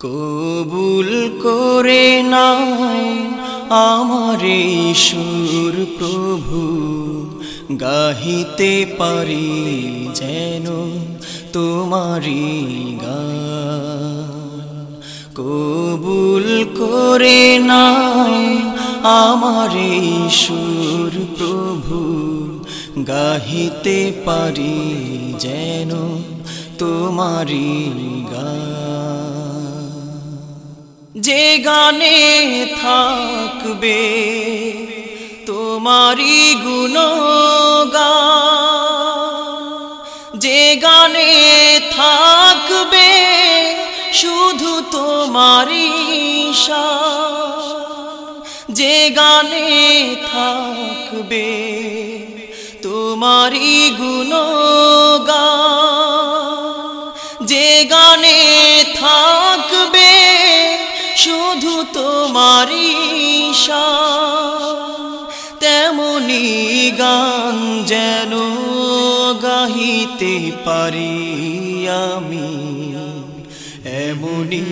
কবুল করে নাই আমার সুর প্রভু, গাহিতে পারি যেন তোমারি গান। কবুল করে নাই আমার সুর প্রভু, গাহিতে পারি যেন তোমারি গান। যে গানে থাকবে তোমারি গুণগান। যে গানে থাকবে শুধু তোমারি যে গানে থাকবে তোমারি গুণগান। যে গানে থাকবে শুধু তোমারি তেমনি গান যেন গাহিতে পারি আমি। এমনি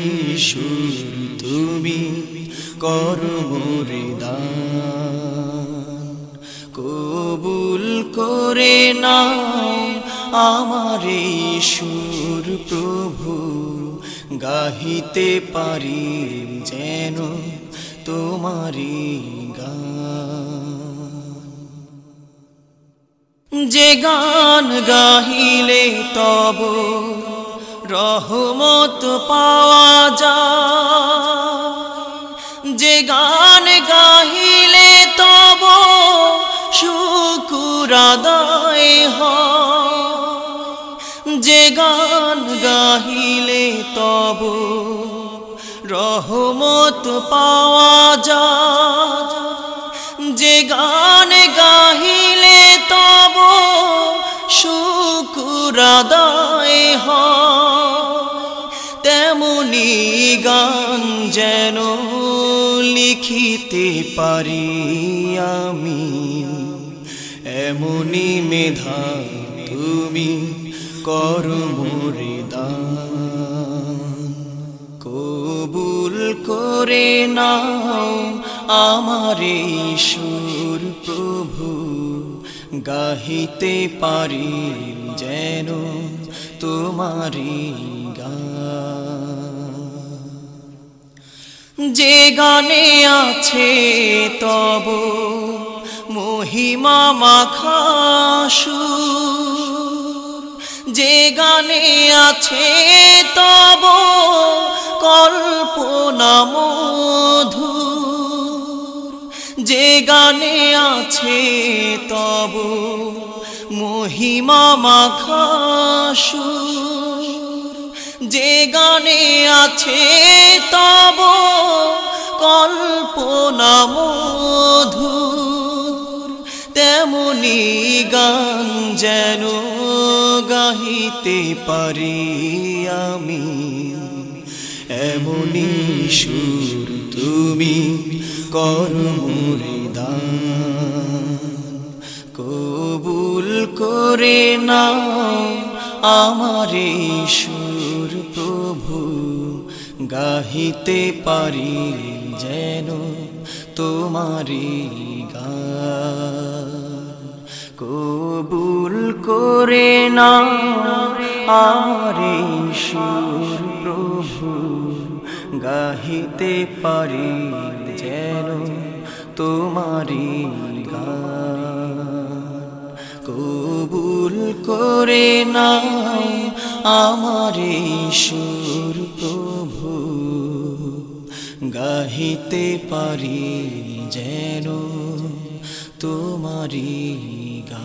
সুর তুমি কর্মরে দান, কবুল করে নাও আমার সুর প্রভু। গাহিতে পারি যেন তোমারি যে গান গাহিলে তব রহমত পাওয়া যায়। যে গান গাহিলে তব শুকুর আদায় হয়। যে গান গাহিলে তব রহমত পাওয়া যায়। যে গান গাহিলে তব শুকুর আদায় হয়। তেমনি গান যেন লিখিতে পারি আমি। এমনি মেধা তুমি করমরে দান কবুল করে নাও আমার সুর প্রভু, গাহিতে পারি যেন তোমারি যে গানে আছে তব মহিমা মাখাসু যে গানে আছে তব কল্পনা মধু যে গানে আছে তব মহিমা মাখাসু যে গানে আছে তব কল্পনা মধুর। তেমনি গান যেন গাহিতে পারি আমি। এমনি সুর তুমি কর্মরে দান কবুল করে নাও আমার সুর প্রভু, গাহিতে পারি যেন তোমারি গান। কবুল করে না আমার সুর প্রভু, গাহিতে পারি যেন তোমারি কবুল করে নাও আমার সুর প্রভু, গাহিতে পারি যেন তোমারি গা